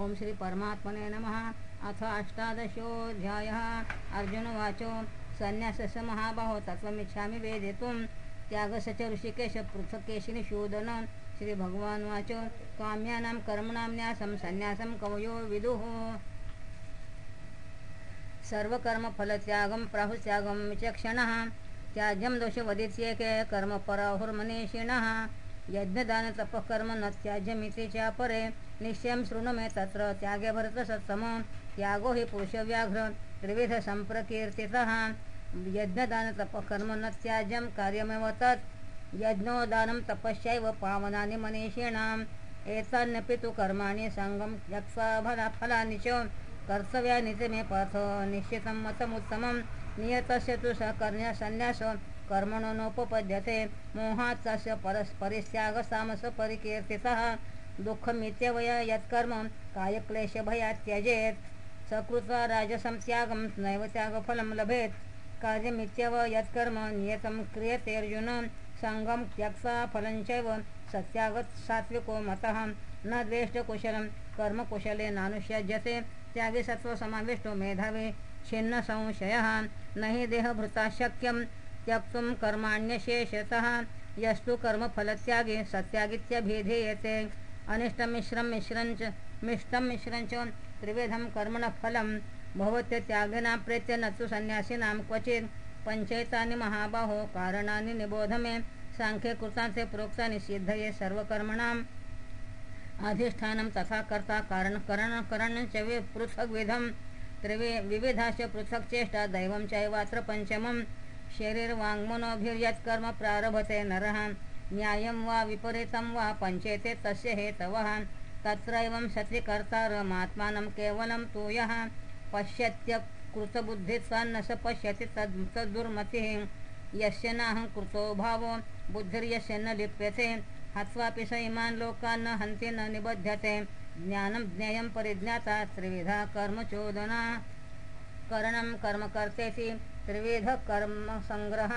ओम श्री परमात्मने नमः। अथ अष्टादशोऽध्यायः। अर्जुनवाचो संन्यासस्य महाबाहो तत्त्वमिच्छामि वेदितुं त्यागस्य च ऋषिकेश पृथक्केशिनि शूदन श्रीभगवानुवाच काम्यानां कर्मणां न्यासं संन्यासं कवयो विदुः। सर्वकर्मफलत्यागं प्राहुत्यागं विचक्षणः। त्याज्यं दोषवदित्येके कर्मपराहुर्मनीषिणः यज्ञदानतपःकर्म न त्याज्यमिति च परे निश्चयं शृणु मे तत्र त्यागे भरतसत्तम त्यागो हि पुरुषव्याघ्र. त्रिविधसम्प्रकीर्तितः यज्ञदानतपःकर्म न त्याज्यं कार्यमेव तत्. यज्ञोदानं तपश्चैव पावनानि मनीषिणाम्. एतान्यपि तु कर्माणि सङ्गं त्यक्त्वा फलानि च कर्तव्यानि च मे पार्थ निश्चितं मतमुत्तमं. नियतस्य तु सकर्ण्य सन्न्यास कर्मणो नोपपद्यते. मोहात् तस्य परस्परिस्त्यागसामस परिकीर्तितः दुःखमित्यवय यत्कर्म कायक्लेशभयात् त्यजेत्। सकृत्वा राजसं त्यागं नैव त्यागफलं लभेत्। कार्यमित्यव यत्कर्म नियतं क्रियते अर्जुन। सङ्गं त्यक्त्वा फलञ्चैव सत्यागत सात्विको मतः। न द्वेष्टकुशलं कर्मकुशले नानुष्यज्यते त्यागे सत्त्वसमाविष्टो मेधावे छिन्न संशयः। न हि देहभृता शक्यं त्यक्तुं कर्माण्यशेषतः। यस्तु कर्मफलत्यागे सत्यागित्यभिधीयते। अनिष्टमिश्रं मिश्रञ्च मिष्टं मिश्रञ्च त्रिविधं कर्मणः फलं भवत्यत्यागिना प्रेत्य न तु सन्न्यासिनां क्वचित् पञ्चैतानि महाबाहो कारणानि निबोध मे साङ्ख्ये कृतान्ते प्रोक्तानि सिद्धये सर्वकर्मणाम्। अधिष्ठानं तथा कर्ता कारण करण करणं च वि पृथग्विधं त्रिवि विविधाश्च पृथक् चेष्टा दैवं चैवात्र पञ्चमं। शरीरवाङ्मनोभिर्यत्कर्म प्रारभते नरः। न्यायं वा विपरीतं वा पञ्चेते तस्य हेतवः। तत्रैवं शत्रिकर्तारमात्मानं केवलं तु यः पश्यत्यकृतबुद्धित्वान्न स पश्यति तद् तद्दुर्मतिः। यस्य नाहं कृतो भावो बुद्धिर्यस्य न लिप्यते। हत्वापि स इमान् लोकान् न हन्ति न निबध्यते। ज्ञानं ज्ञेयं परिज्ञाता त्रिविधा कर्मचोदना। करणं कर्म कर्तेति त्रिविधकर्मसङ्ग्रह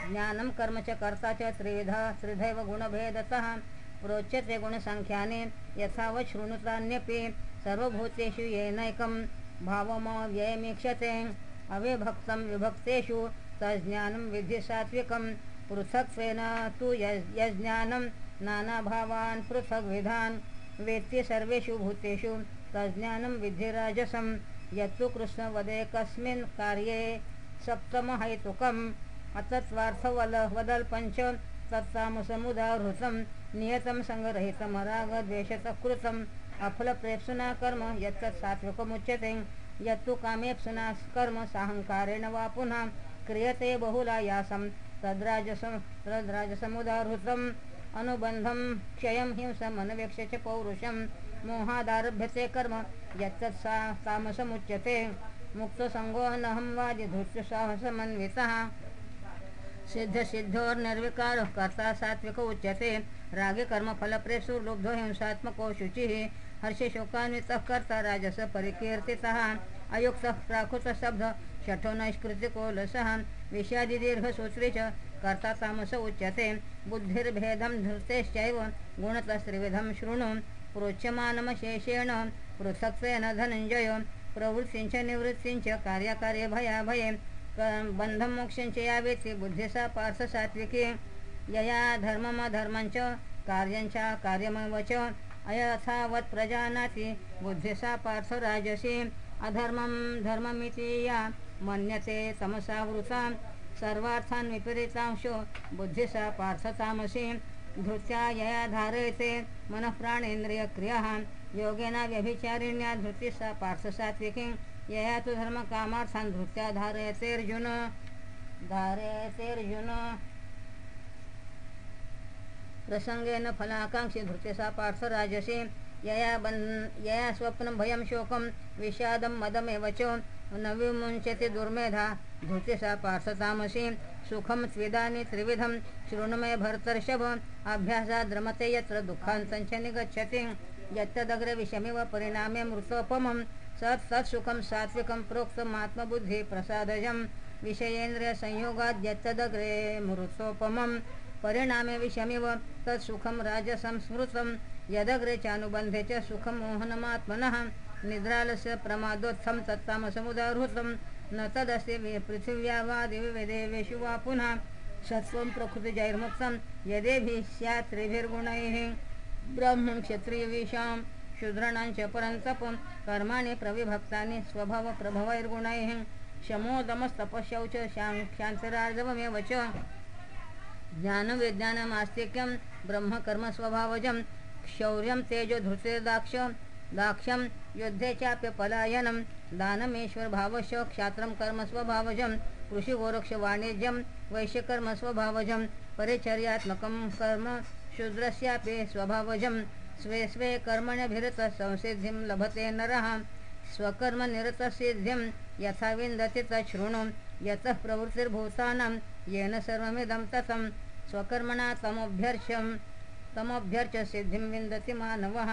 ज्ञानं कर्म च कर्ता च त्रिविधा त्रिधैव गुणभेदतः प्रोच्यते गुणसङ्ख्याने यथावत् शृणुतान्यपि सर्वभूतेषु येनैकं भावमव्ययमीक्षते। अविभक्तं विभक्तेषु तज्ज्ञानं विधि सात्विकं पृथक्त्वेन तु यज्ज्ञानं नानाभावान् पृथग्विधान्। वेत्ति सर्वेषु भूतेषु तज्ज्ञानं विधिराजसं यत्तु कृष्णवदेकस्मिन् कार्ये सप्तमहैतुकं अतत्वार्थवल वदल्पञ्च तत्तामसमुदाहृतं नियतं सङ्गरहितमरागद्वेषतः कृतम् अफलप्रेप्सुना कर्म यत्तत् सात्विकमुच्यते। यत्तु कामेप्सुना कर्म साहङ्कारेण वा पुनः क्रियते बहुलायासं तद्राजसं तद्राजसमुदाहृतम्। अनुबन्धं क्षयं हिंसमनवेक्ष च पौरुषं मोहादारभ्यते कर्म यत्तत् सा तामसमुच्यते मुक्तसङ्गोऽनहं सिद्ध सिद्धोर निर्विकार कर्ता सात्विक उच्यते रागे कर्मफलप्रेसु लुब्धो हिंसात्मको शुचिः हर्षशोकान्वितः कर्ता राजस परिकीर्तितः अयुक्तः प्राकृतशब्द शठो नैष्कृतिको लसः विषादिदीर्घसूत्री च कर्ता तामस उच्यते बुद्धिर्भेदं धृतेश्चैव गुणतस्त्रिविधं शृणु प्रोच्यमानमशेषेण पृथक्त्वेन धनञ्जय प्रवृत्तिञ्च निवृत्तिञ्च कार्याकार्ये भयाभये बन्धमोक्षञ्च यावेति पार्थ पार्थसात्विकी यया धर्ममधर्मञ्च कार्यञ्च कार्यमेव च अयथावत् प्रजानाति बुद्धिसा पार्थराजसी अधर्मं धर्ममिति या मन्यते तमसावृता सर्वार्थान् विपरीतांशो बुद्धिसा पार्थतामसी धृत्या यया धारयते मनःप्राणेन्द्रियक्रियाः. योगेन व्यभिचारिण्या धृतिसा पार्थ सात्विकी. तु धर्मकामार्थान् धृत्या धारयते अर्जुन धारयते अर्जुन। प्रसंगेन फलाकांक्षी धृत्यसा पार्थराजसी यया बन् यया स्वप्नं भयं शोकं विषादं मदमेव च। न विमुञ्चति दुर्मेधा धृतिसा पार्थतामसी सुखं त्विदानि त्रिविधं शृणु मे भर्तर्षभ। अभ्यासाद्रमते यत्र दुःखान्तञ्च निगच्छति। यत्तदग्रविषमिव परिणामे मृतोपमं सत् तत्सुखं सात्विकं प्रोक्तमात्मबुद्धिप्रसादजं विषयेन्द्रियसंयोगाद्यत्तदग्रे मृतोपमं परिणामे विषमिव तत्सुखं राजसंस्मृतं यदग्रे चानुबन्धे च सुखमोहनमात्मनः निद्रालस्य प्रमादोत्थं तत्तामसमुदाहृतं न तदस्ति पृथिव्या वा दिविवेदेवेषु वा पुनः। सत्त्वं प्रकृतिजैर्मुक्तं। यदेभिः स्यात् त्रिभिर्गुणैः। ब्रह्मं क्षत्रियविषां शूद्राणां च कर्माने कर्माणि प्रविभक्तानि स्वभावप्रभवैर्गुणैः शमोदमस्तपशौच शां च ज्ञानविज्ञानमास्तिक्यं ब्रह्मकर्मस्वभावजं शौर्यं तेजो धृतिर्दाक्ष दाक्ष्यं युद्धे चाप्यपलायनं दानमेश्वरभावश क्षात्रं कर्मस्वभावजं कृषिगोरक्षवाणिज्यं वैश्यकर्मस्वभावजं परिचर्यात्मकं कर्म शूद्रस्यापि स्वभावजं स्वे स्वे कर्मण्यभिरतः संसिद्धिं लभते नरः। स्वकर्मनिरतसिद्धिं यथा विन्दति तच्छृणु यतः प्रवृत्तिर्भूतानां येन सर्वमिदं ततं स्वकर्मणा तमोभ्यर्च्यं तमोभ्यर्च्य सिद्धिं विन्दति मानवः।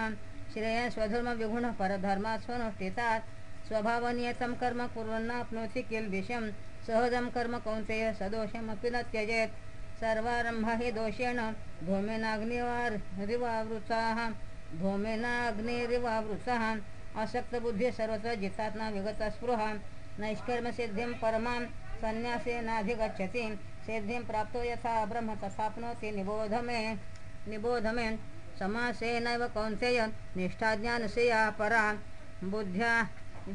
श्रेयः स्वधर्मविगुणः परधर्मात् स्वनुष्ठितात् स्वभावनियतं कर्म कुर्वन्नाप्नोति किल्बिषं। सहजं कर्म कौन्तेय सदोषमपि न त्यजेत्। सर्वारंभ हि दोषेण धूमेनाग्निवारिवावृताः धूमेनाग्निरिवावृतः असक्तबुद्धिः सर्वत्र जितात्मा विगतस्पृहा नैष्कर्मसिद्धिं परमां सन्न्यासेनाधिगच्छति सिद्धिं प्राप्तो यथा ब्रह्म तथाप्नोति निबोध मे निबोध मे समासेनैव कौन्तेय निष्ठाज्ञानस्य परा। बुद्ध्या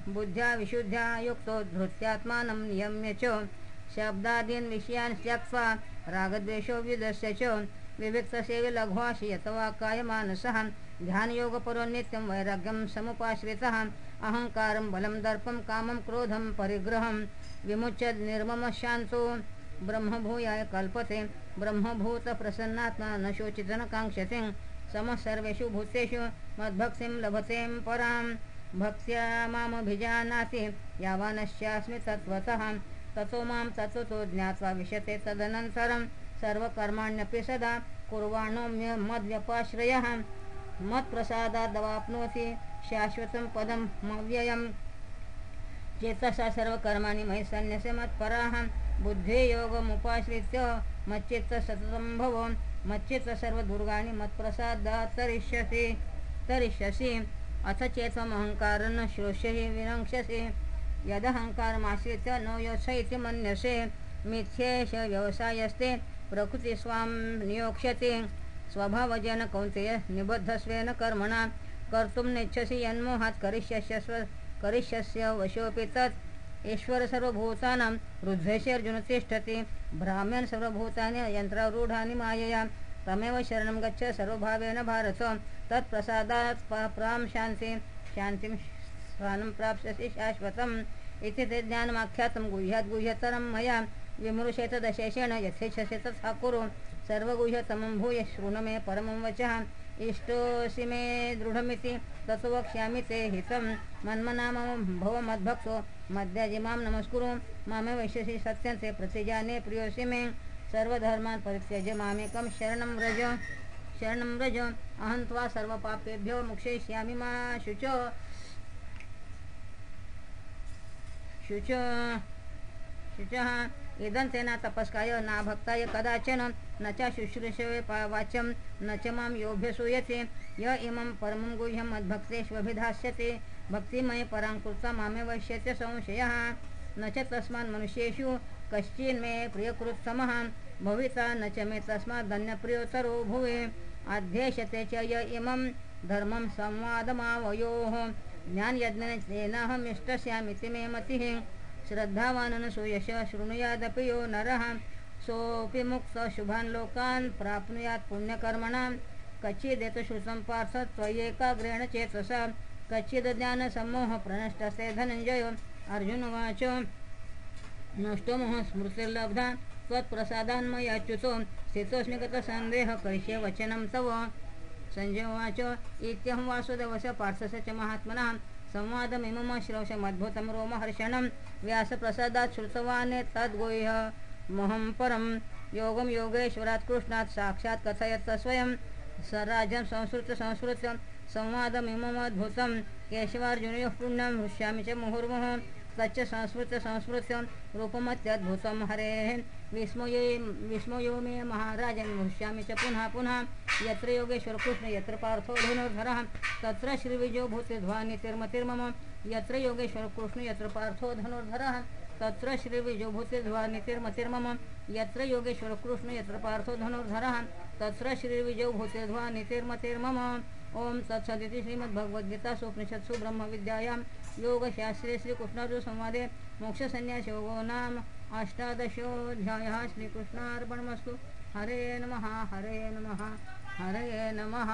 बुद्ध्या विशुद्ध्या युक्तो धृत्यात्मानं नियम्य च। शब्दादीन् विषयान् त्यक्त्वा रागद्वेषो विदस्य च विविक्तसेवि लघ्वासि यतवा कायमानसः ध्यानयोगपरो नित्यं वैराग्यं समुपाश्रितः। अहङ्कारं बलं दर्पं कामं क्रोधं परिग्रहं। विमुच्य निर्ममशान्तो। ब्रह्मभूयाय कल्पते। ब्रह्मभूतप्रसन्नात्मा न शोचित न काङ्क्षते। समः सर्वेषु भूतेषु मद्भक्तिं लभतें परां भक्त्या मामभिजानाति। यावानश्चास्मि तत्त्वतः। ततो मां तत्त्वतो ज्ञात्वा विशते तदनन्तरं सर्वकर्माण्यपि सदा कुर्वाणोम्य मद्व्यपाश्रयः। मत्प्रसादादवाप्नोति शाश्वतं पदं मव्ययम्। चेतसा सर्वकर्माणि मयि सन्न्यस्य मत्पराः। बुद्धे योगमुपाश्रित्य मच्चित्त सततं भव। मच्चित्त सर्वदुर्गाणि मत्प्रसादात् तरिष्यसि। तरिष्यसि। अथ चेत्त्वमहङ्कार न श्रोष्यसि विनङ्क्षसि यदहङ्कारमाश्रित्य न योत्स इति मन्यसे मिथ्येष व्यवसायस्ते प्रकृतिस्वां नियोक्ष्यति। स्वभावजेन कौन्तेय निबद्धस्वेन कर्मणा कर्तुं नेच्छसि यन्मोहात् करिष्यस्य स्व करिष्यस्य वशोऽपि तत्। ईश्वर सर्वभूतानां हृद्वेषे अर्जुन तिष्ठति। भ्राम्यन् सर्वभूतानि यन्त्रारूढानि मायया। तमेव शरणं गच्छ सर्वभावेन भारत। तत्प्रसादात् प्रां शान्ति। शान्तिं स्थानं प्राप्स्यसि शाश्वतम्। इति ते ज्ञानमाख्यातं गुह्यात् गुह्यतरं मया। विमृशेत दशेषेण यथेच्छसि तथा कुरु। सर्वगुह्यतमं भूय शृणु मे परमं वचः। इष्टोऽसि मे दृढमिति ततो वक्ष्यामि ते हितं मन्मना भव मद्भक्तो। मद्याजिमां नमस्कुरु। मामे वैश्यसि सत्यं ते प्रतिजाने प्रियोऽसि मे। सर्वधर्मान् परित्यज्य मामेकं शरणं व्रज। शरणं व्रज। अहं त्वा सर्वपापेभ्यो मोक्षयिष्यामि मा शुचो। शुच। शुचः। इदं तेन तपस्काय ना भक्ताय कदाचन न च शुश्रूषवे पा- वाच्यं न च मां योभ्यसूयते य इमं परमं गुह्यं मद्भक्तेष्वभिधास्यते भक्तिमये परां कृत्वा मामे वश्यते संशयः। न च तस्मान् मनुष्येषु कश्चिन्मे प्रियकृत्समः। भविता न च मे तस्मादन्यप्रियोतरो भुवे। अध्येष्यते च य इमं धर्मं संवादमावयोः। ज्ञानयज्ञेनाहमिष्टस्यामिति मे मतिः। श्रद्धावाननसूयश शृणुयादपि यो नरः। सोऽपि मुक्तः लोकान् प्राप्नुयात् पुण्यकर्मणां। कच्चिदेत श्रुतं पार्थ त्वय्येकाग्रेण चेतसा। कच्चिदज्ञानसम्मोह प्रणष्टस्ते धनञ्जयो। अर्जुनवाच नष्टो मोह स्मृतिर्लब्धा। त्वत्प्रसादान्मयाच्युतो। स्थितोऽस्मि गतसन्देह करिष्ये वचनं तव। सञ्जय इत्यहं वासुदेवस्य पार्थस्य च महात्मनः संवादमिमम श्रौषमद्भुतं रोमहर्षणं व्यासप्रसादात् श्रुतवान् तद्गुह्य महं परं योगं योगेश्वरात् कृष्णात् साक्षात् कथयत् स्वयं स संस्कृत संस्कृतं संवादमिममद्भुतं केशवार्जुनयोः पुण्यं हृष्यामि च मुहुर्मुहुः तच्च संस्कृत संस्कृतं रूपमत्यद्भुतं हरेः विस्मये विस्मयो मे महाराजं हृष्यामि च पुनः पुनः यत्र योगेश्वर कृष्ण यत्र पार्थो धनुर्धरः तत्र श्रीविजो भूतिध्वानितिर्मतिर्मम यत्र योगेश्वर कृष्ण यत्र पार्थो धनुर्धरः तत्र भूतिध्वा भूतिध्वानितिर्मतिर्मम यत्र योगेश्वर कृष्ण यत्र पार्थो धनुर्धरः तत्र श्रीविजो भूतिध्वानितिर्मतिर्मम ओम तत्सदिति श्रीमद्भगवद्गीतासु उपनिषत्सु ब्रह्मविद्यायां योगशास्त्रे श्रीकृष्णार्जुनसंवादे मोक्षसन्न्यासयोगो नाम। अष्टादशोऽध्यायः श्रीकृष्णार्पणमस्तु। हरे नमः हरे नमः। हरे नमः।